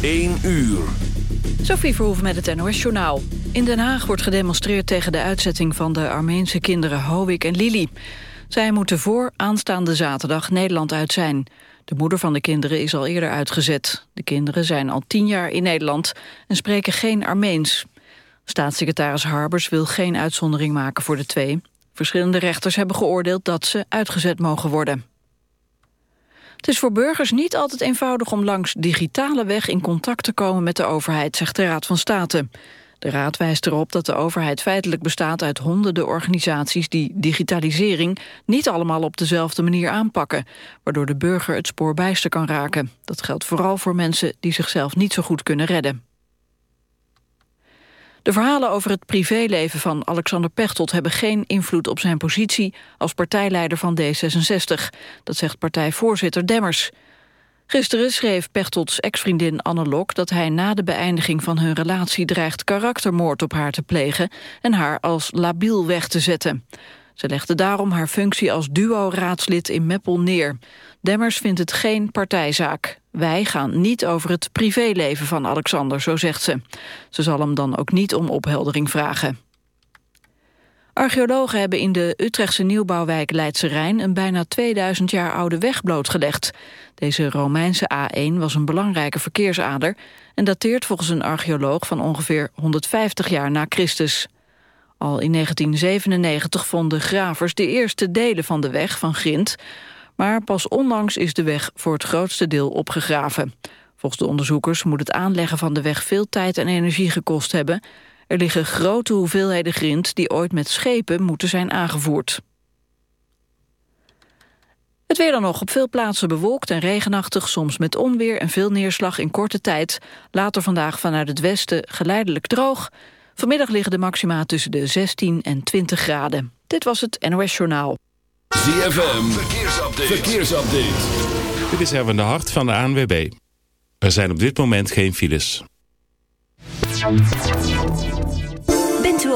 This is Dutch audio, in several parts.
1 uur. Sophie Verhoeven met het NOS Journaal. In Den Haag wordt gedemonstreerd tegen de uitzetting van de Armeense kinderen Howick en Lili. Zij moeten voor aanstaande zaterdag Nederland uit zijn. De moeder van de kinderen is al eerder uitgezet. De kinderen zijn al tien jaar in Nederland en spreken geen Armeens. Staatssecretaris Harbers wil geen uitzondering maken voor de twee. Verschillende rechters hebben geoordeeld dat ze uitgezet mogen worden. Het is voor burgers niet altijd eenvoudig om langs digitale weg in contact te komen met de overheid, zegt de Raad van State. De Raad wijst erop dat de overheid feitelijk bestaat uit honderden organisaties die digitalisering niet allemaal op dezelfde manier aanpakken, waardoor de burger het spoor bijster kan raken. Dat geldt vooral voor mensen die zichzelf niet zo goed kunnen redden. De verhalen over het privéleven van Alexander Pechtold hebben geen invloed op zijn positie als partijleider van D66. Dat zegt partijvoorzitter Demmers. Gisteren schreef Pechtolds ex-vriendin Anne Lok dat hij na de beëindiging van hun relatie dreigt karaktermoord op haar te plegen en haar als labiel weg te zetten. Ze legde daarom haar functie als duo-raadslid in Meppel neer. Demmers vindt het geen partijzaak. Wij gaan niet over het privéleven van Alexander, zo zegt ze. Ze zal hem dan ook niet om opheldering vragen. Archeologen hebben in de Utrechtse nieuwbouwwijk Leidse Rijn... een bijna 2000 jaar oude weg blootgelegd. Deze Romeinse A1 was een belangrijke verkeersader... en dateert volgens een archeoloog van ongeveer 150 jaar na Christus. Al in 1997 vonden gravers de eerste delen van de weg van Grint... maar pas onlangs is de weg voor het grootste deel opgegraven. Volgens de onderzoekers moet het aanleggen van de weg veel tijd en energie gekost hebben... Er liggen grote hoeveelheden grind die ooit met schepen moeten zijn aangevoerd. Het weer dan nog op veel plaatsen bewolkt en regenachtig, soms met onweer en veel neerslag in korte tijd. Later vandaag vanuit het westen geleidelijk droog. Vanmiddag liggen de maxima tussen de 16 en 20 graden. Dit was het NOS Journaal. ZFM, verkeersupdate. verkeersupdate. Dit is Erwin de Hart van de ANWB. Er zijn op dit moment geen files.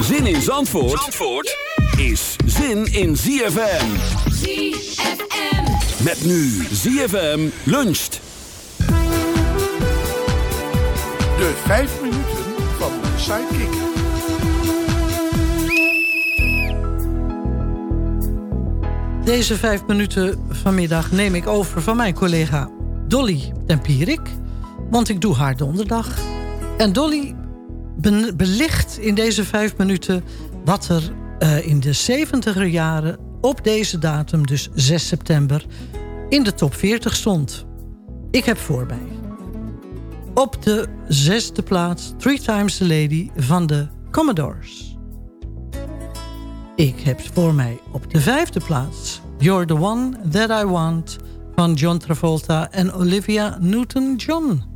Zin in Zandvoort, Zandvoort is zin in ZFM. ZFM. Met nu ZFM luncht. De vijf minuten van de Sidekick. Deze vijf minuten vanmiddag neem ik over van mijn collega Dolly Tempierik. Want ik doe haar donderdag. En Dolly belicht in deze vijf minuten... wat er uh, in de 70er jaren op deze datum, dus 6 september... in de top 40 stond. Ik heb voorbij. Op de zesde plaats Three Times the Lady van de Commodores. Ik heb voor mij op de vijfde plaats... You're the One That I Want van John Travolta en Olivia Newton-John.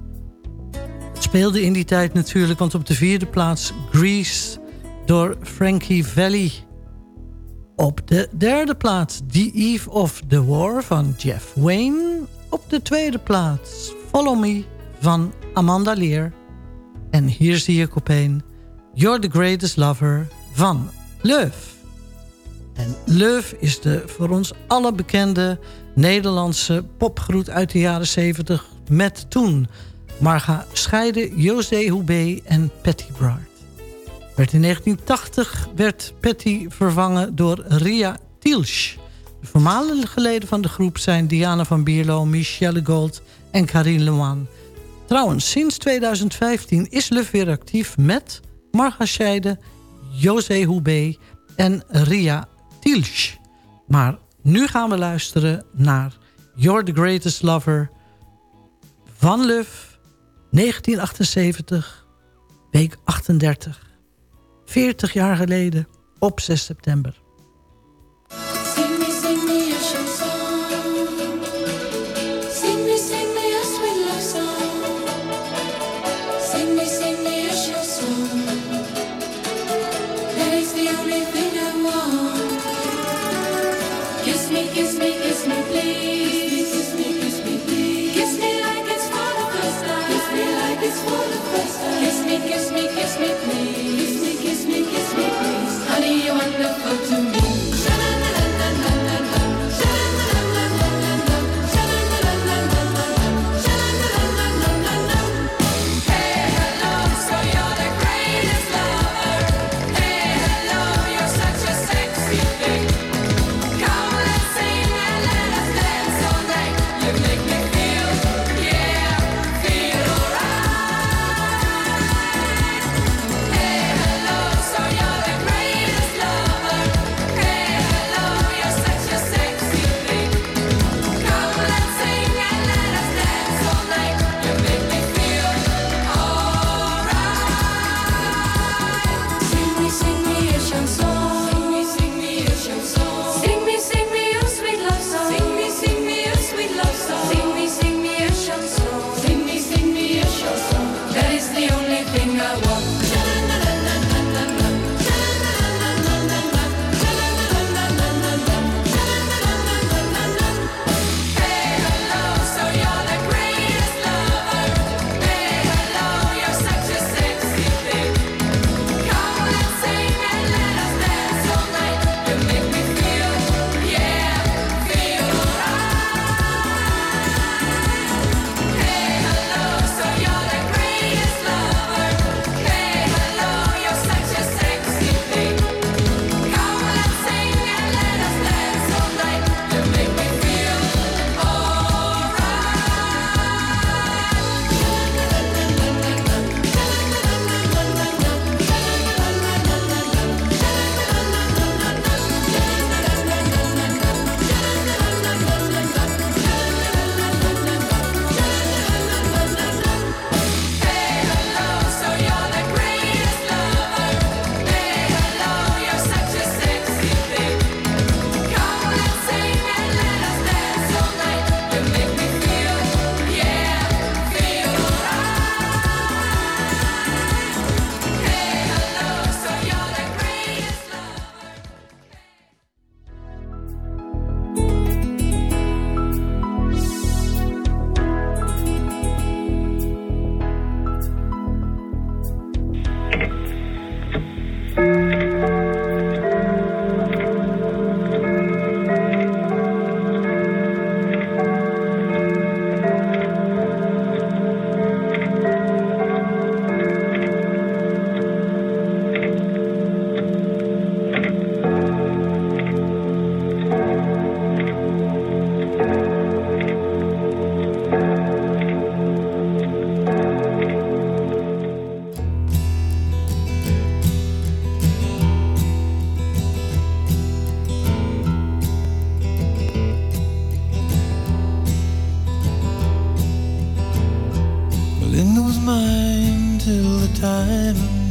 Speelde in die tijd natuurlijk, want op de vierde plaats Grease door Frankie Valli. Op de derde plaats The Eve of the War van Jeff Wayne. Op de tweede plaats Follow Me van Amanda Lear. En hier zie ik op een You're the Greatest Lover van Luf. En Luf is de voor ons alle bekende Nederlandse popgroet uit de jaren 70 met toen Marga Scheide, José Houbé en Patty Bart. Werd in 1980 werd Patty vervangen door Ria Tielsch. De voormalige leden van de groep zijn Diana van Bierlo, Michelle Gold en Karine Lewan. Trouwens, sinds 2015 is Luf weer actief met Marga Scheide, José Houbé en Ria Tielsch. Maar nu gaan we luisteren naar You're the Greatest Lover van Luf 1978, week 38. 40 jaar geleden op 6 september.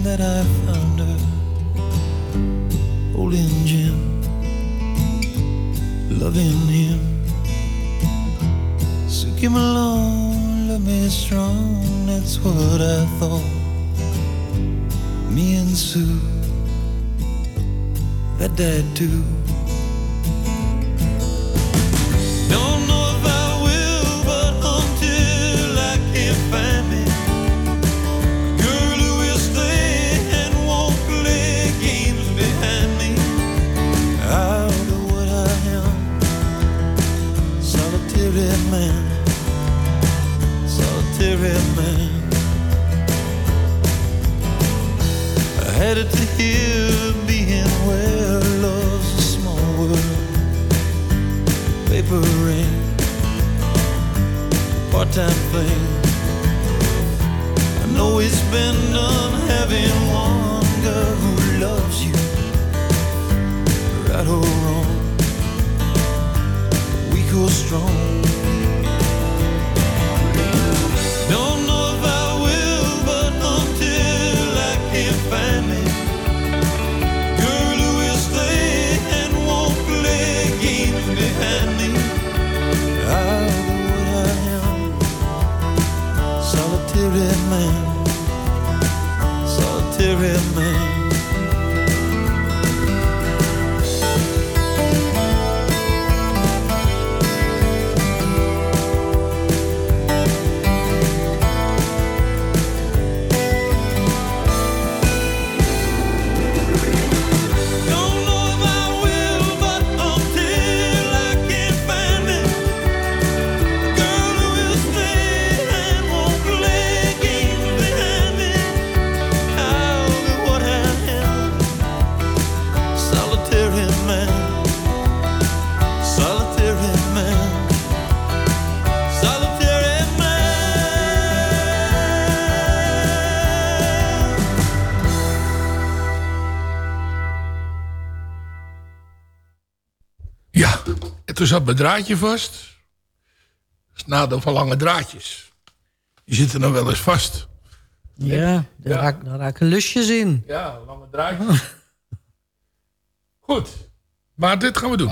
that I found her, holding Jim, loving him. So give me love me strong, that's what I thought. Me and Sue, that died too. Toen zat mijn draadje vast. Dat is het nadeel van lange draadjes. Die zitten dan wel eens vast. Ja, daar, Ja. Raak, daar raken lusjes in. Ja, lange draadjes. Goed, maar dit gaan we doen.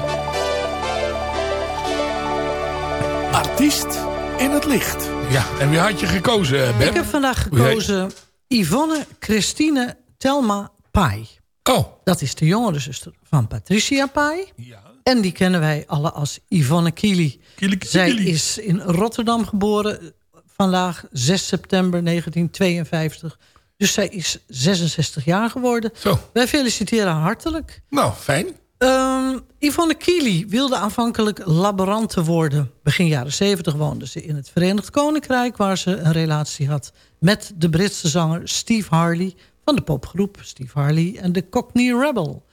Artiest in het licht. Ja, en wie had je gekozen, Ben? Ik heb vandaag gekozen Yvonne Christine Telma Pai. Oh, Dat is de jongere zuster van Patricia Pai. ja. En die kennen wij alle als Yvonne Kili. Zij is in Rotterdam geboren. Vandaag 6 september 1952. Dus zij is 66 jaar geworden. Zo, Wij feliciteren haar hartelijk. nou, fijn. Ehm, Yvonne Kili wilde aanvankelijk laborante worden. Begin jaren 70 woonde ze in het Verenigd Koninkrijk... waar ze een relatie had met de Britse zanger Steve Harley... van de popgroep Steve Harley en de Cockney Rebel.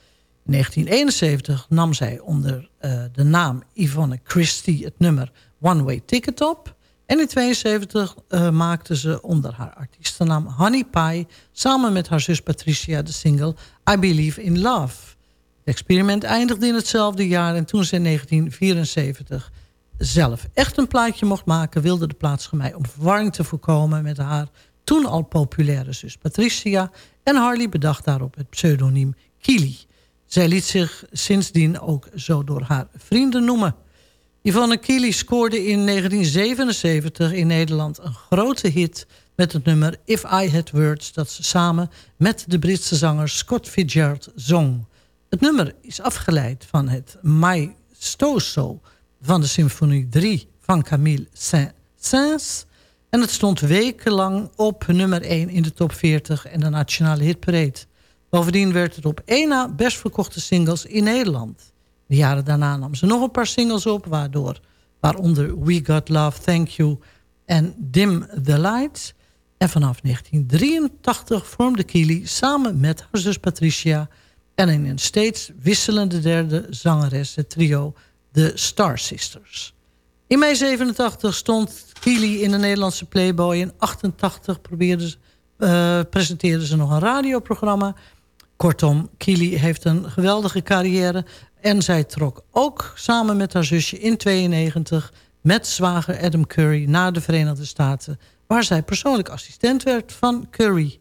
In 1971 nam zij onder eh, de naam Yvonne Christie het nummer One Way Ticket op... En in 1972 eh, maakte ze onder haar artiestennaam Honey Pie... samen met haar zus Patricia de single I Believe in Love... Het experiment eindigde in hetzelfde jaar en toen ze in 1974 zelf echt een plaatje mocht maken... wilde de plaatsgemij om verwarring te voorkomen met haar toen al populaire zus Patricia... en Harley bedacht daarop het pseudoniem Kili. Zij liet zich sindsdien ook zo door haar vrienden noemen. Yvonne Kili scoorde in 1977 in Nederland een grote hit met het nummer If I Had Words... dat ze samen met de Britse zanger Scott Fitzgerald zong. Het nummer is afgeleid van het Maestoso van de Symfonie 3 van Camille Saint-Saëns... en het stond wekenlang op nummer 1 in de top 40 en de nationale hitparade. Bovendien werd het op één na best verkochte singles in Nederland. De jaren daarna nam ze nog een paar singles op... Waardoor, waaronder We Got Love, Thank You en Dim the Lights. En vanaf 1983 vormde Keely samen met haar zus Patricia... en in een steeds wisselende derde zangeres het trio The Star Sisters. In mei 87 stond Keely in de Nederlandse Playboy... in 88 probeerde ze, eh, presenteerde ze nog een radioprogramma... Kortom, Kili heeft een geweldige carrière... en zij trok ook samen met haar zusje in 92... met zwager Adam Curry naar de Verenigde Staten... waar zij persoonlijk assistent werd van Curry.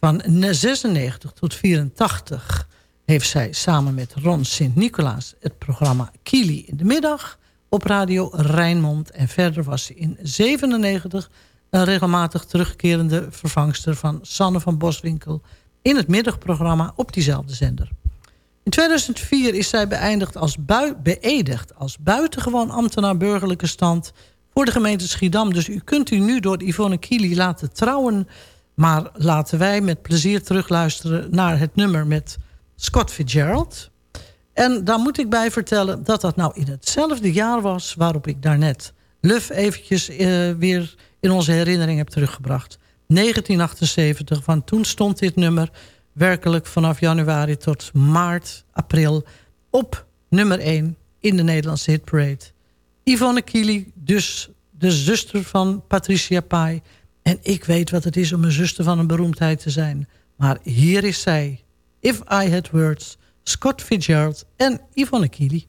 Van 96 tot 84 heeft zij samen met Ron Sint-Nicolaas... het programma Kili in de middag op radio Rijnmond... en verder was ze in 97 een regelmatig terugkerende vervangster... van Sanne van Boswinkel in het middagprogramma op diezelfde zender. In 2004 is zij beëindigd als beëdigd als buitengewoon ambtenaar burgerlijke stand voor de gemeente Schiedam. Dus u kunt u nu door Yvonne Kili laten trouwen. Maar laten wij met plezier terugluisteren naar het nummer met Scott Fitzgerald. En daar moet ik bij vertellen dat dat nou in hetzelfde jaar was... waarop ik daarnet Luf eventjes eh, weer in onze herinnering heb teruggebracht. 1978, van toen stond dit nummer werkelijk vanaf januari tot maart, april... op nummer 1 in de Nederlandse hitparade. Yvonne Kili, dus de zuster van Patricia Pai. En ik weet wat het is om een zuster van een beroemdheid te zijn. Maar hier is zij. If I Had Words, Scott Fitzgerald en Yvonne Kili.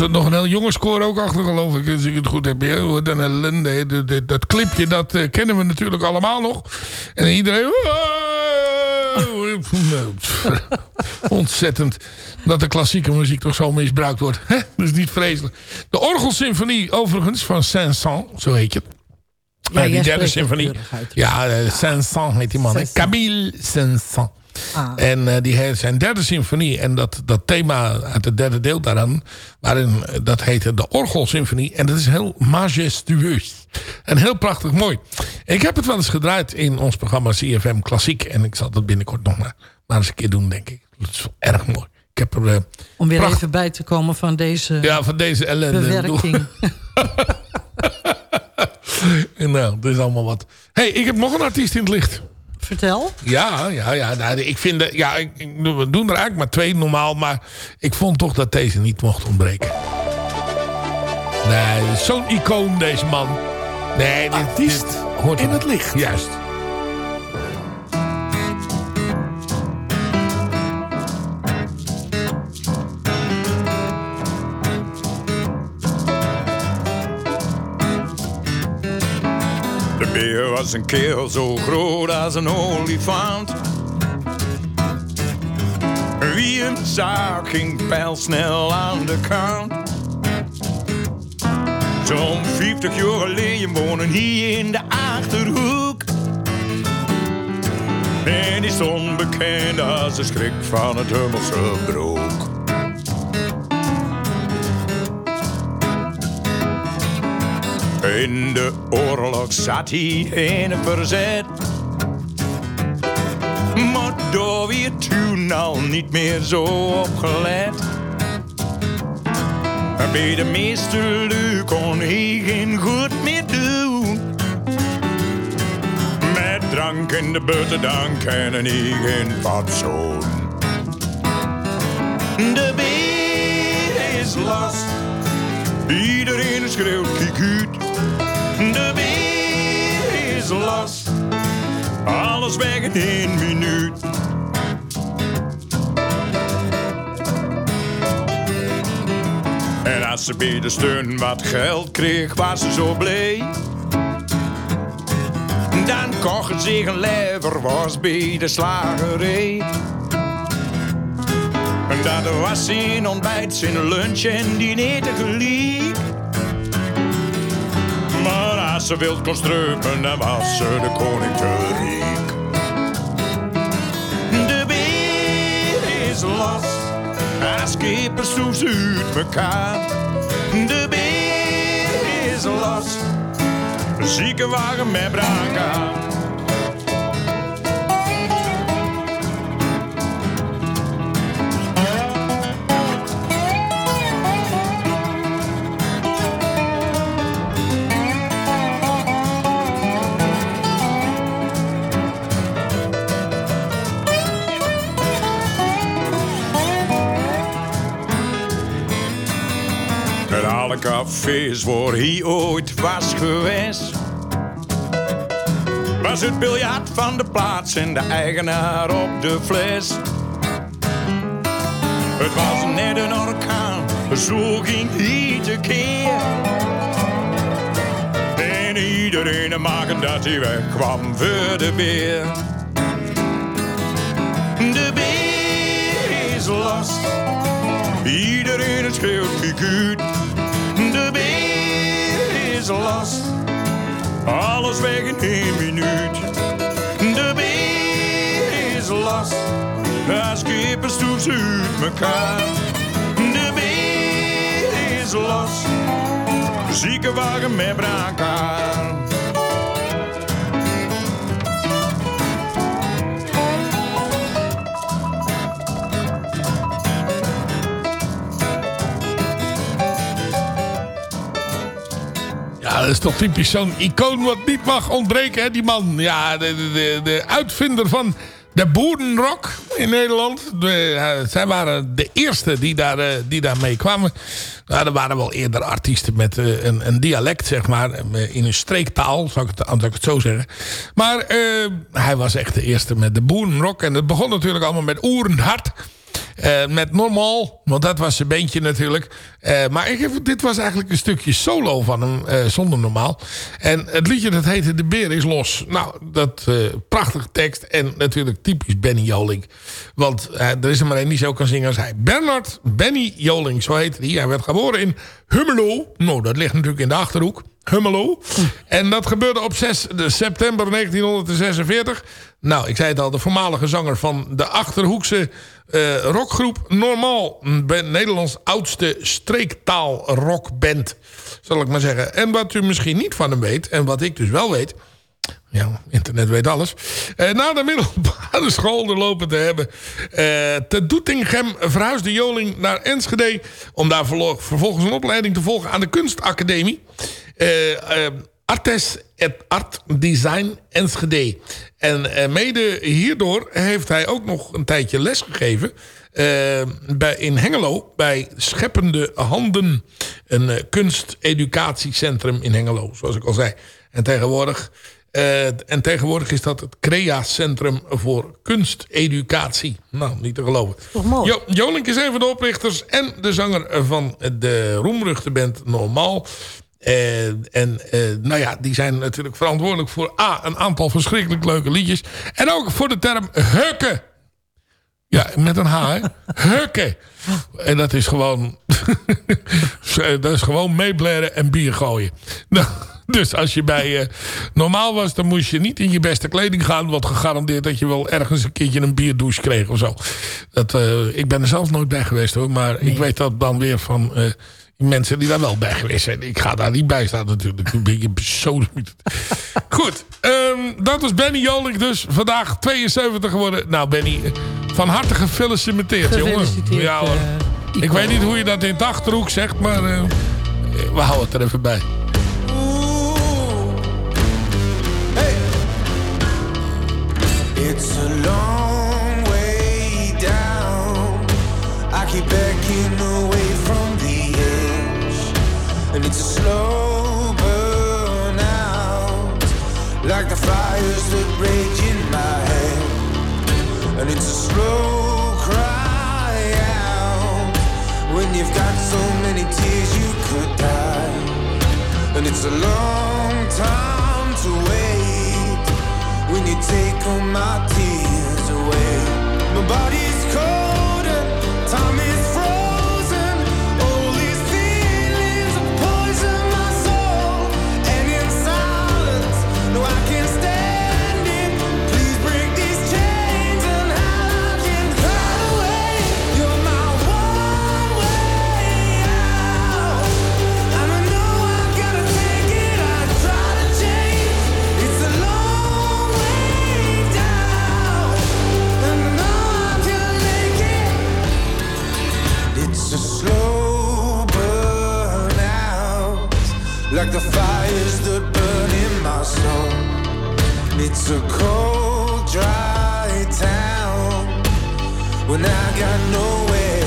Zit nog een heel jonge score ook achter, geloof ik. Als ik het goed heb. Ja, een ellende. Dat, dat, clipje, dat eh, kennen we natuurlijk allemaal nog. En iedereen... Ontzettend dat de klassieke muziek toch zo misbruikt wordt. Hè? Dat is niet vreselijk. De Orgelsymfonie overigens van Saint-Saëns, zo heet je. Ja, die derde symfonie. uit. Ja, eh, Saint-Saëns heet die man. Camille Saint-Saëns. Ah. En eh, die heeft zijn derde symfonie. En dat, dat thema uit het derde deel daaraan. Waarin, eh, dat heette de Orgelsymfonie. En dat is heel majestueus. En heel prachtig mooi. Ik heb het wel eens gedraaid in ons programma CFM Klassiek. En ik zal dat binnenkort nog maar, maar eens een keer doen, denk ik. Dat is wel erg mooi. Ik heb er... eh, Om weer pracht- even bij te komen van deze Ja, van deze ellende. bewerking. nou, dat is allemaal wat. hey, ik heb nog een artiest in het licht. Vertel. Ja, ja, ja. Nou, ik vind... De, ja, ik, ik- we doen er eigenlijk maar twee normaal. Maar ik vond toch dat deze niet mocht ontbreken. Nee, zo'n icoon deze man. Nee, dit, Artiest dit hoort in het licht. Juist. De beer was een keel zo groot als een olifant. Wie hem zag ging pijlsnel aan de kant. Zo'n 50 jaar geleden wonen hier in de Achterhoek. En die stond als de schrik van het Hummelse broek. In de oorlog zat hij in een verzet. Maar weer toen al niet meer zo opgelet. Bij de meeste lui kon hij geen goed meer doen. Met drank in de butten dan kennen hij geen fatsoen. De beer is los. Iedereen schreeuwt uit. De beer is los. Alles weg in één minuut. En als ze bij de steun wat geld kreeg, was ze zo blij. Dan kocht ze een lever, was bij de slagerij. En dat was zijn ontbijt, zijn lunch en diner tegelijk. Ze wild kon dan was ze de koning te rijk. De beer is los, als kippen stoes uit mekaar. De beer is los, ziekenwagen met braak cafés waar hij ooit was geweest. Was het biljart van de plaats en de eigenaar op de fles. Het was net een orkaan, zo ging hij tekeer. En iedereen maken dat hij wegkwam voor de beer. De beer is los. Iedereen schreeuwt. De los. Alles weg in één minuut. De beer is los. Als stoes uit mekaar. De beer is los. Ziekenwagen met braak is toch typisch zo'n icoon wat niet mag ontbreken, hè, die man. Ja, de, de, de, de uitvinder van de boerenrock in Nederland. De, eh, zij waren de eerste die, daar, eh, die daarmee kwamen. Nou, er waren wel eerder artiesten met eh, een, een dialect, zeg maar. In een streektaal, zou ik het, zou ik het zo zeggen. Maar hij was echt de eerste met de boerenrock. En het begon natuurlijk allemaal met Oerenhart. Eh, met Normaal, want dat was zijn beentje natuurlijk. Eh, maar ik dit was eigenlijk een stukje solo van hem, eh, zonder Normaal. En het liedje dat heette De Beer is Los. Nou, dat prachtige tekst en natuurlijk typisch Benny Joling. Want er is er maar één die zo kan zingen als hij. Bernard Benny Joling, zo heette hij. Hij werd geboren in Hummelo. Nou, dat ligt natuurlijk in de Achterhoek. Hummelo. En dat gebeurde op 6 september 1946. Nou, ik zei het al, de voormalige zanger van de Achterhoekse eh, rockgroep Normaal. Nederlands oudste streektaal rockband, zal ik maar zeggen. En wat u misschien niet van hem weet, en wat ik dus wel weet... Ja, internet weet alles. Eh, na de middelbare school doorlopen te hebben... eh, te Doetinchem verhuisde Joling naar Enschede... om daar vervolgens een opleiding te volgen aan de kunstacademie. Artes et Art Design Enschede. En eh, mede hierdoor heeft hij ook nog een tijdje lesgegeven... eh, bij, in Hengelo bij Scheppende Handen. Een eh, kunsteducatiecentrum in Hengelo, zoals ik al zei. En tegenwoordig, en tegenwoordig is dat het CREA Centrum voor Kunsteducatie. Nou, niet te geloven. Toch mooi. Jo, Jolink is een van de oprichters en de zanger van de roemruchte band Normaal. Eh, en eh, nou ja, die zijn natuurlijk verantwoordelijk voor A, een aantal verschrikkelijk leuke liedjes. En ook voor de term hukken. Ja, met een H, hè? Hukken. En dat is gewoon... dat is gewoon meeblaren en bier gooien. Nou, dus als je bij... eh, normaal was, dan moest je niet in je beste kleding gaan... wat gegarandeerd dat je wel ergens een keertje een bierdouche kreeg of zo. Dat, ik ben er zelf nooit bij geweest hoor. Maar ik weet dat dan weer van... mensen die daar wel bij geweest zijn. Ik ga daar niet bij staan natuurlijk. Een beetje besodemieterd. Goed, ehm, dat was Benny Jolink dus. Vandaag 72 geworden. Nou Benny, van harte gefeliciteerd, jongen. Ja hoor. eh, ik weet niet hoe je dat in het Achterhoek zegt, maar eh, we houden het er even bij. It's a long way down. I keep slow burn out, like the fires that rage in my head, and it's a slow cry out when you've got so many tears you could die, and it's a long time to wait when you take all my tears away. My body's like the fires that burn in my soul. It's a cold, dry town when I got nowhere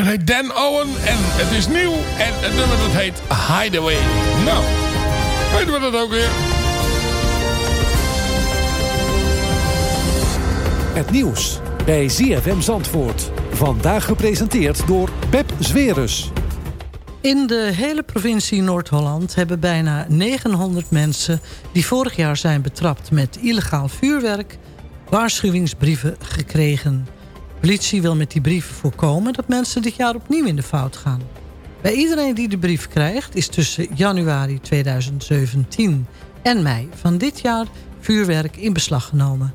Meneer heet Dan Owen en het is nieuw en het nummer dat heet Hideaway. Nou, weten we dat ook weer. Het nieuws bij ZFM Zandvoort. Vandaag gepresenteerd door Pep Zwerus. In de hele provincie Noord-Holland hebben bijna 900 mensen... die vorig jaar zijn betrapt met illegaal vuurwerk... waarschuwingsbrieven gekregen. Politie wil met die brieven voorkomen dat mensen dit jaar opnieuw in de fout gaan. Bij iedereen die de brief krijgt is tussen januari 2017 en mei van dit jaar vuurwerk in beslag genomen.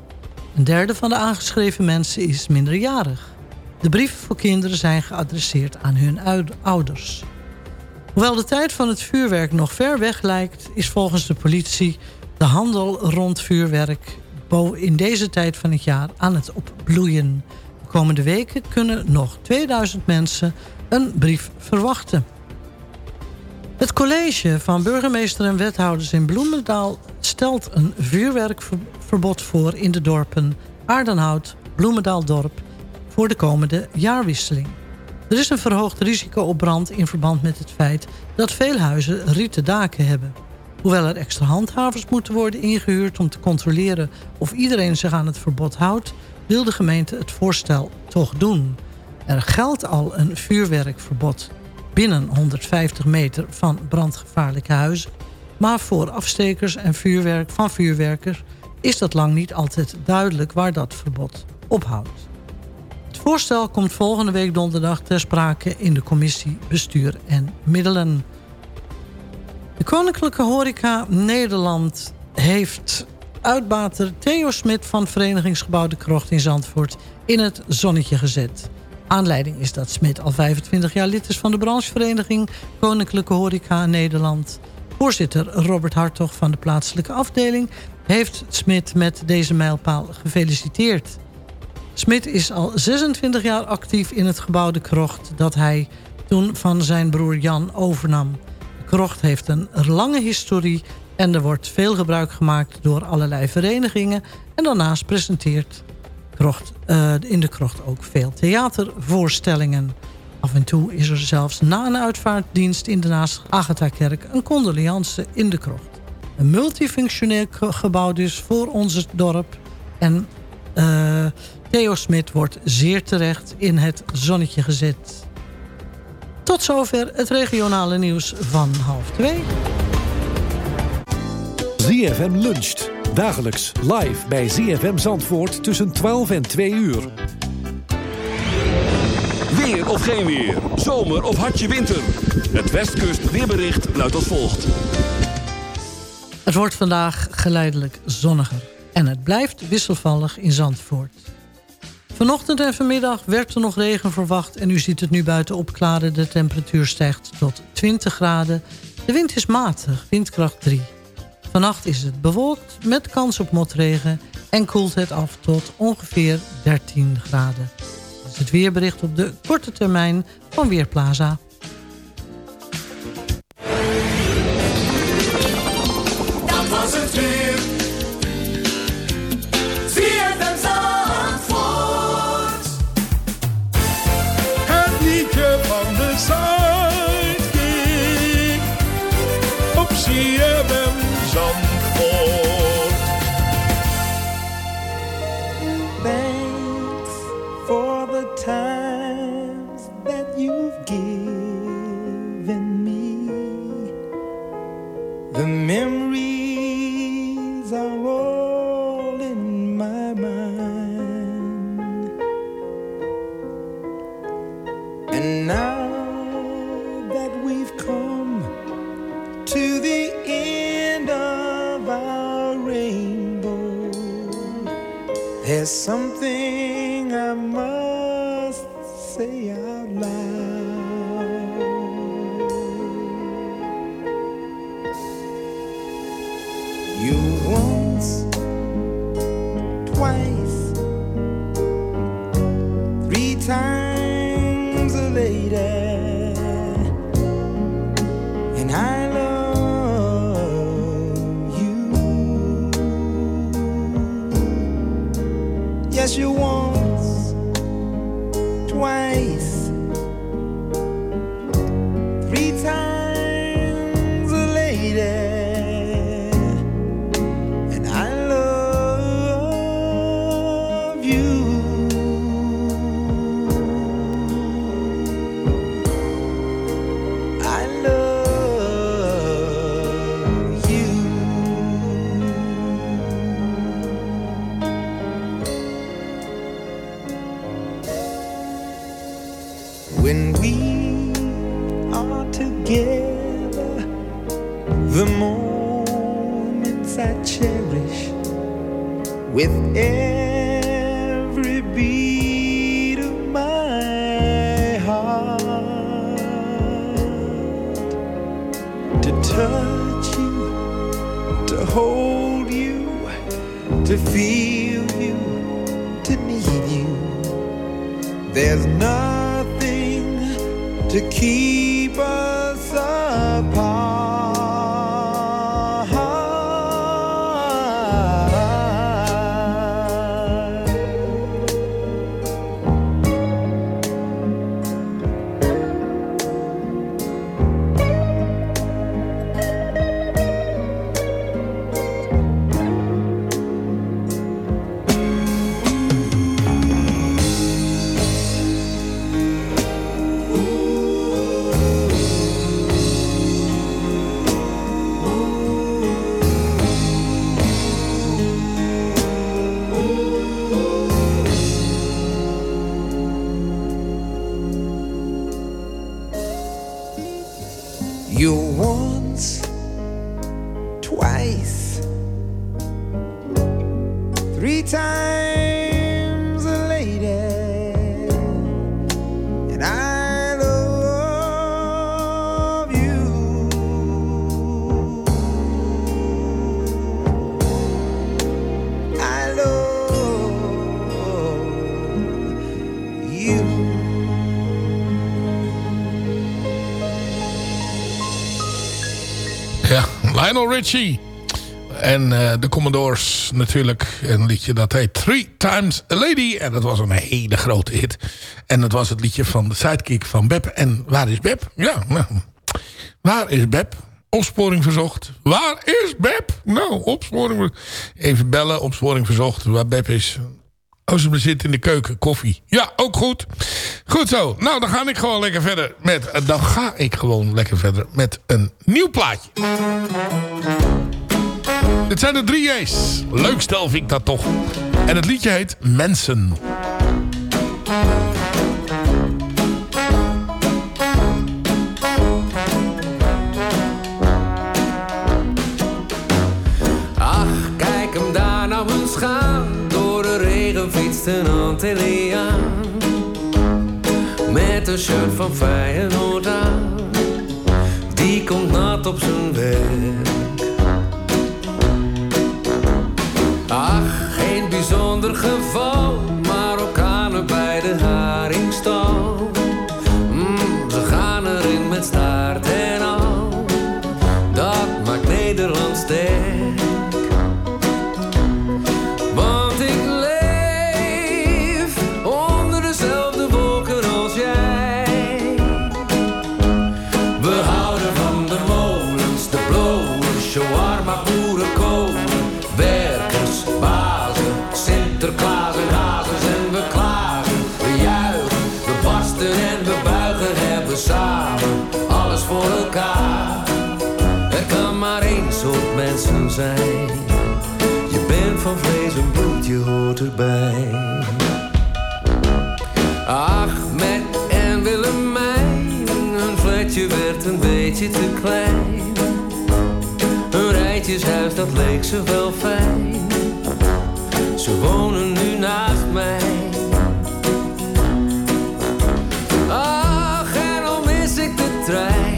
Een derde van de aangeschreven mensen is minderjarig. De brieven voor kinderen zijn geadresseerd aan hun oud- ouders. Hoewel de tijd van het vuurwerk nog ver weg lijkt... is volgens de politie de handel rond vuurwerk... in deze tijd van het jaar aan het opbloeien. De komende weken kunnen nog 2000 mensen een brief verwachten. Het college van burgemeester en wethouders in Bloemendaal... stelt een vuurwerkverbod voor in de dorpen Aardenhout, Bloemendaal-dorp... voor de komende jaarwisseling. Er is een verhoogd risico op brand in verband met het feit... dat veel huizen rieten daken hebben. Hoewel er extra handhavers moeten worden ingehuurd... om te controleren of iedereen zich aan het verbod houdt... wil de gemeente het voorstel toch doen. Er geldt al een vuurwerkverbod binnen 150 meter van brandgevaarlijke huizen... maar voor afstekers en vuurwerk van vuurwerkers... is dat lang niet altijd duidelijk waar dat verbod ophoudt. Het voorstel komt volgende week donderdag ter sprake in de commissie Bestuur en Middelen. De Koninklijke Horeca Nederland heeft uitbater Theo Smit van Verenigingsgebouw De Krocht in Zandvoort in het zonnetje gezet. Aanleiding is dat Smit al 25 jaar lid is van de branchevereniging Koninklijke Horeca Nederland. Voorzitter Robert Hartog van de plaatselijke afdeling heeft Smit met deze mijlpaal gefeliciteerd. Smit is al 26 jaar actief in het gebouw De Krocht... dat hij toen van zijn broer Jan overnam. De Krocht heeft een lange historie... en er wordt veel gebruik gemaakt door allerlei verenigingen... en daarnaast presenteert krocht, eh, in de Krocht ook veel theatervoorstellingen. Af en toe is er zelfs na een uitvaartdienst in de Naast Agatha-kerk... een condoleance in de Krocht. Een multifunctioneel ge- gebouw dus voor ons dorp... en eh, Theo Smit wordt zeer terecht in het zonnetje gezet. Tot zover het regionale nieuws van half twee. ZFM luncht. Dagelijks live bij ZFM Zandvoort tussen 12 en 2 uur. Weer of geen weer. Zomer of hartje winter. Het Westkust weerbericht luidt als volgt. Het wordt vandaag geleidelijk zonniger. En het blijft wisselvallig in Zandvoort. Vanochtend en vanmiddag werd er nog regen verwacht... en u ziet het nu buiten opklaren. De temperatuur stijgt tot 20 graden. De wind is matig, windkracht 3. Vannacht is het bewolkt met kans op motregen... en koelt het af tot ongeveer 13 graden. Dat is het weerbericht op de korte termijn van Weerplaza. Dat was het weer. Hold you, to feel you, to need you. There's nothing to keep Richie. En eh, de Commodores natuurlijk. Een liedje dat heet Three Times a Lady. En dat was een hele grote hit. En dat was het liedje van de sidekick van Beb. En waar is Beb? Ja, nou. Waar is Beb? Opsporing verzocht. Waar is Beb? Nou, opsporing. Even bellen, opsporing verzocht. Waar Beb is. Oh, ze zit in de keuken. Koffie. Ja, ook goed. Goed zo. Nou, dan ga ik gewoon lekker verder met... eh, Dan ga ik gewoon lekker verder met een nieuw plaatje. Dit zijn de drie J's. Leuk stel vind ik dat toch. En het liedje heet Mensen. Met een shirt van Feyenoord aan. Die komt nat op zijn werk. Ach, geen bijzonder geval. Maar orkanen bij Je bent van vlees en bloed, je hoort erbij. Ahmed en Willemijn, hun flatje werd een beetje te klein. Hun rijtjeshuis, dat leek ze wel fijn. Ze wonen nu naast mij. Ach, en al mis ik de trein.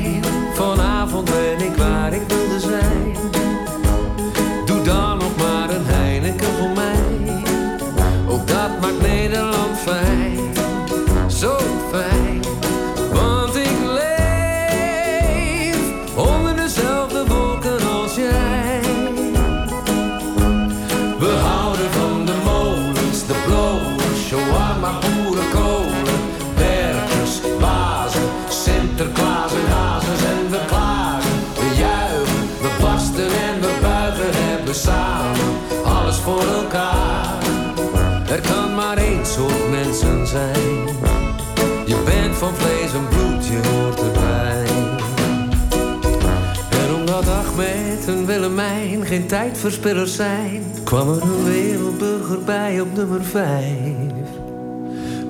Willemijn geen tijdverspillers zijn, kwam er een wereldburger bij op nummer vijf.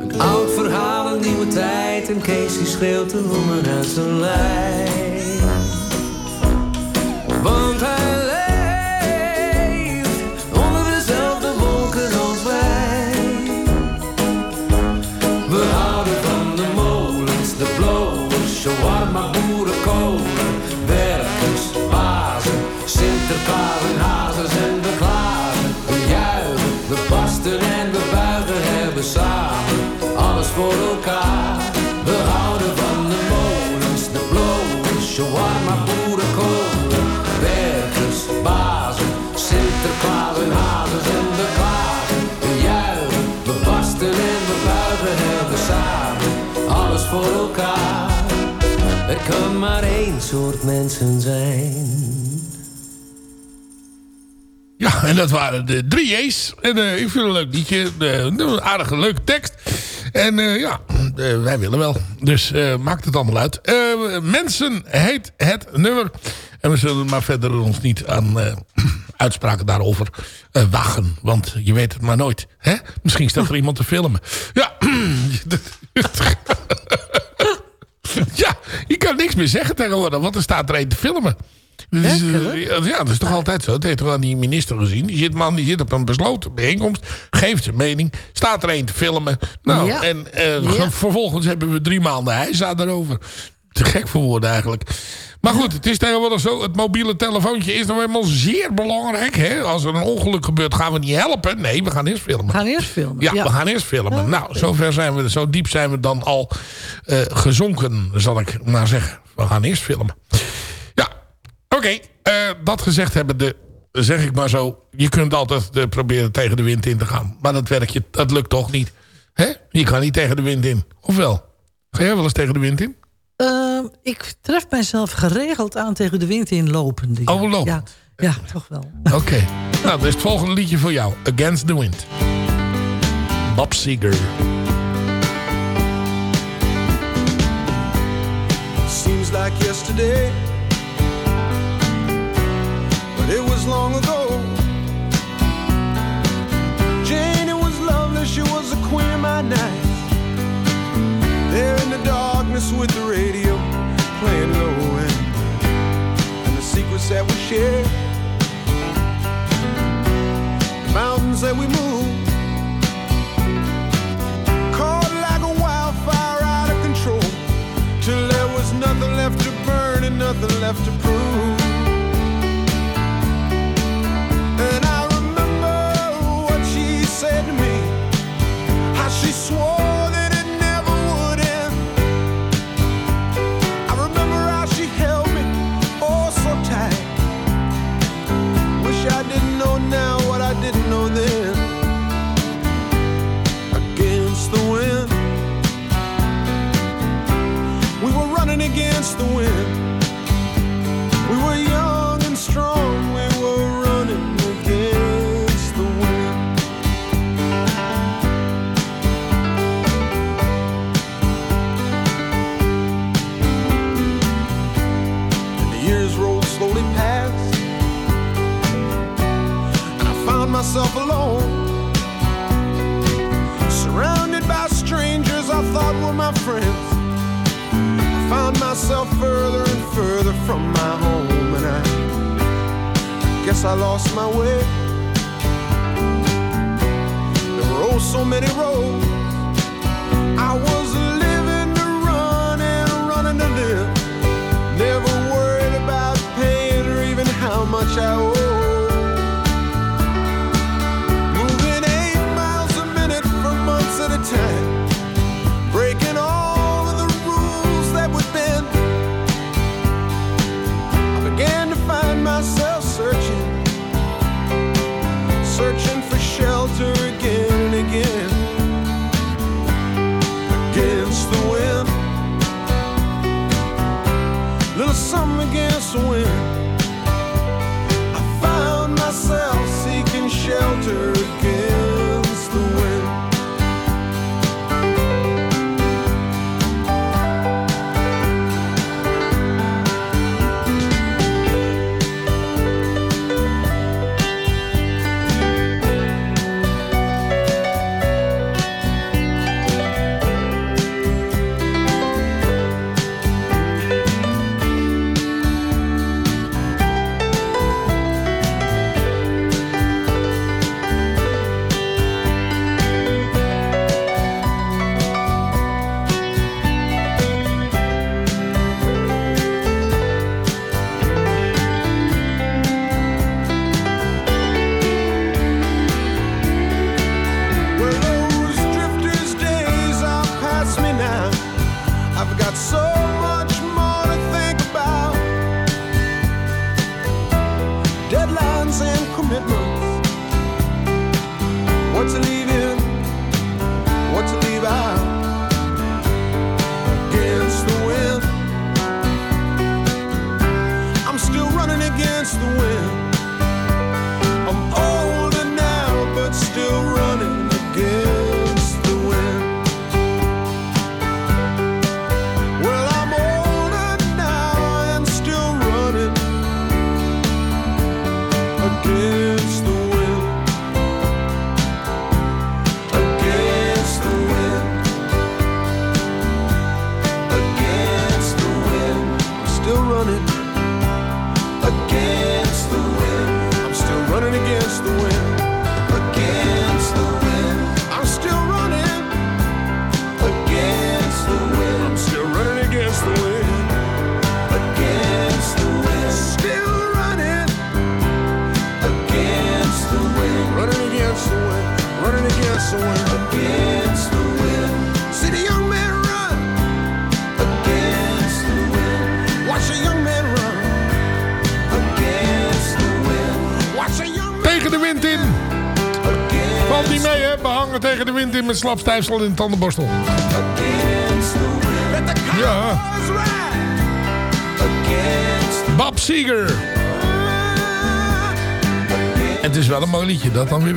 Een Oud verhaal, een nieuwe tijd en die schreeuwt een honger uit zijn lijf. Voor elkaar. We houden van de molens, de blowers, shawarma, boerenkolen, werkers, bazen, Sinterklaas en hazes en we klagen. We juichen, we basten en we buigen, hebben samen alles voor elkaar. Er kan maar één soort mensen zijn. Ja, en dat waren de drie J's. En eh, ik vind het een leuk liedje. Eh, een aardige, leuke tekst. En eh, ja, eh, wij willen wel. Dus eh, maakt het allemaal uit. Mensen heet het nummer. En we zullen maar verder ons niet aan uitspraken daarover wagen. Want je weet het maar nooit. Hè? Misschien staat er iemand te filmen. Ja, ja, je kan niks meer zeggen tegenwoordig. Want er staat er een te filmen. Eh, ja, dat is toch altijd zo. Het heeft toch aan die minister gezien. Die zit, man, die zit op een besloten bijeenkomst. Geeft zijn mening. Staat er een te filmen. Nou, Ja. en eh, Ja. vervolgens hebben we drie maanden hijza daarover. Te gek voor woorden eigenlijk. Maar goed, het is tegenwoordig zo. Het mobiele telefoontje is nou eenmaal zeer belangrijk. Hè? Als er een ongeluk gebeurt, gaan we niet helpen. Nee, we gaan eerst filmen. We gaan eerst filmen. Ja, we gaan eerst filmen. Nou, zover zijn we, zo diep zijn we dan al eh, gezonken, zal ik maar zeggen. We gaan eerst filmen. Oké. eh, dat gezegd hebbende, zeg ik maar zo. Je kunt altijd eh, proberen tegen de wind in te gaan. Maar dat werkt je, dat lukt toch niet. Hè? Je kan niet tegen de wind in. Of wel? Ga jij wel eens tegen de wind in? Ehm, ik tref mijzelf geregeld aan tegen de wind in lopende. ja. Oh, lopen. Ja, ja, toch wel. Oké. nou, dat is het volgende liedje voor jou. Against the Wind. Bob Seger. Seems like yesterday, it was long ago. Jane, it was lovely, she was the queen of my night. There in the darkness with the radio playing low and, and the secrets that we share, the mountains that we move. Caught like a wildfire out of control till there was nothing left to burn and nothing left to prove. Slapstijfsel in de tandenborstel. Ja. Bob Seger. Het is wel een mooi liedje, dat dan weer.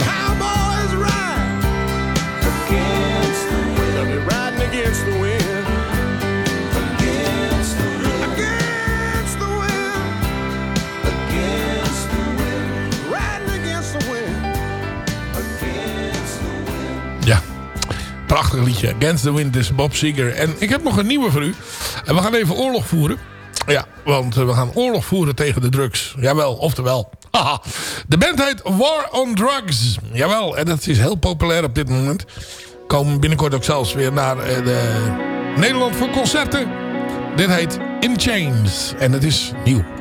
Prachtig liedje. Against the Wind is Bob Seger. En ik heb nog een nieuwe voor u. En we gaan even oorlog voeren. Ja, want eh, we gaan oorlog voeren tegen de drugs. Jawel, oftewel. De band heet War on Drugs. Jawel, en dat is heel populair op dit moment. Komen binnenkort ook zelfs weer naar eh, de Nederland voor concerten. Dit heet In Chains. En het is nieuw.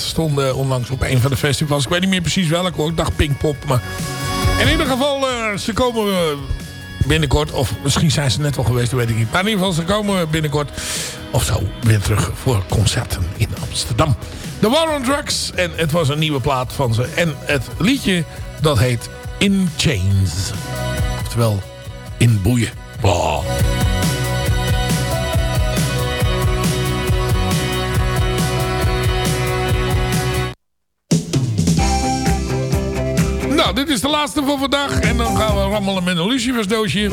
De band. Stond eh, onlangs op een van de festivals. Ik weet niet meer precies welk hoor. Ik dacht Pinkpop. Maar in ieder geval, eh, ze komen binnenkort. Of misschien zijn ze net al geweest, weet ik niet. Maar in ieder geval, ze komen binnenkort. Of zo, weer terug voor concerten in Amsterdam. The War on Drugs. En het was een nieuwe plaat van ze. En het liedje, dat heet In Chains. Oftewel, in boeien. Is de laatste voor vandaag. En dan gaan we rammelen met een lucifersdoosje.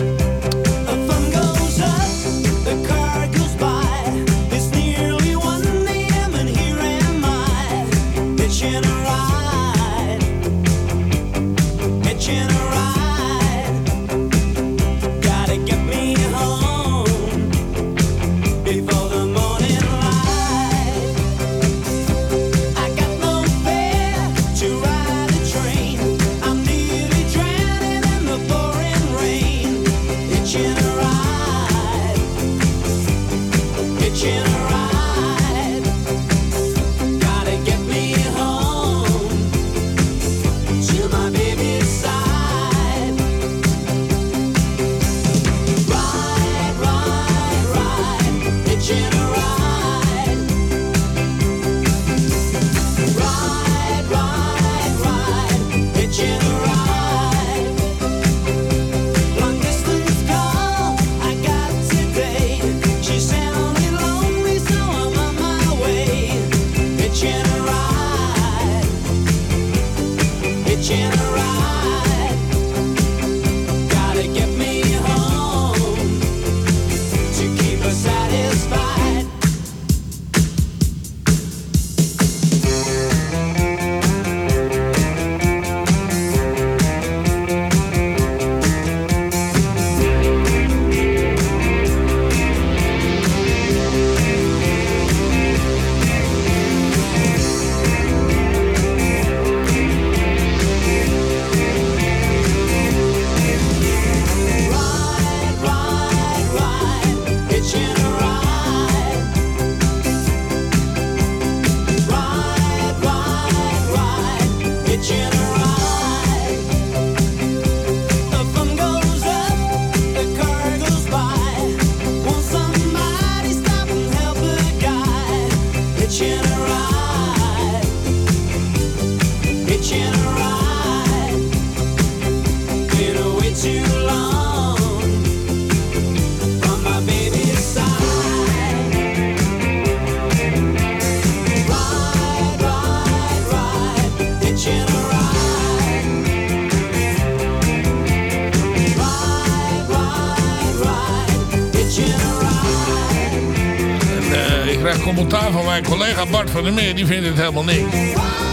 Die vindt het helemaal niks.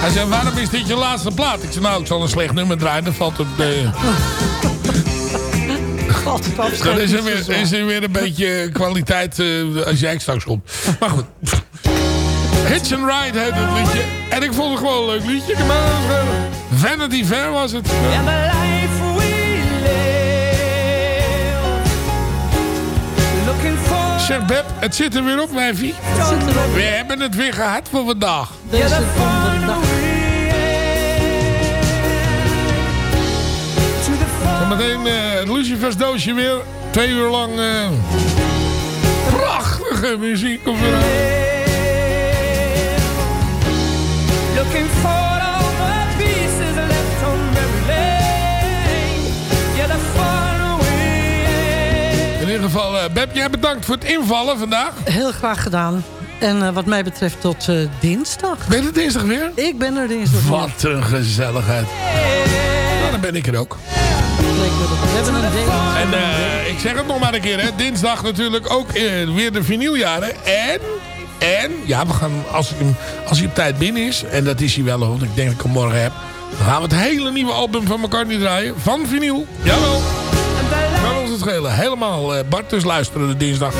Hij zei, waarom is dit je laatste plaat? Ik zei, nou, ik zal een slecht nummer draaien. Dan valt het... eh, dan is er, weer, is er weer een beetje kwaliteit eh, als jij straks komt. Maar goed. Hitch and Ride heet het liedje. En ik vond het gewoon een leuk liedje. Maar, eh, Vanity Fair was het. And Zeg Beb, het zit er weer op, wijfie. We hebben het weer gehad voor vandaag. Deze donderdag. Zometeen het Lucifers doosje weer. Twee uur lang eh, prachtige muziek op Beb, jij bedankt voor het invallen vandaag. Heel graag gedaan. En eh, wat mij betreft tot eh, dinsdag. Ben je er dinsdag weer? Ik ben er dinsdag weer. Wat een gezelligheid. Nou, dan ben ik er ook. En eh, ik zeg het nog maar een keer, hè. Dinsdag natuurlijk ook eh, weer de vinyljaren. En, en, ja, we gaan, als, ik hem, als hij op tijd binnen is, en dat is hij wel, want ik denk dat ik hem morgen heb. Dan gaan we het hele nieuwe album van McCartney draaien. Van vinyl. Jawel. Helemaal, eh, Bart, dus luisteren de dinsdag.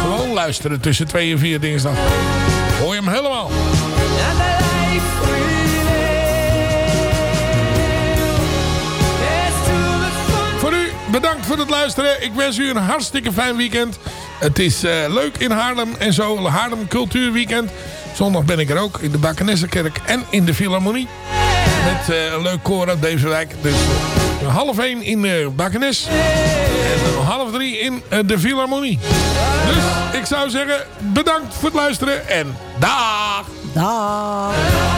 Gewoon luisteren tussen 2 en 4 dinsdag. Hoor je hem helemaal. Voor u, bedankt voor het luisteren. Ik wens u een hartstikke fijn weekend. Het is eh, leuk in Haarlem en zo. Haarlem Cultuurweekend. Zondag ben ik er ook in de Bakenessenkerk en in de Philharmonie. Met eh, een leuk koor uit Beverwijk. Dus half één in de Bakenes. En om half drie in eh, de Philharmonie. Dus ik zou zeggen, bedankt voor het luisteren. En dag! Dag!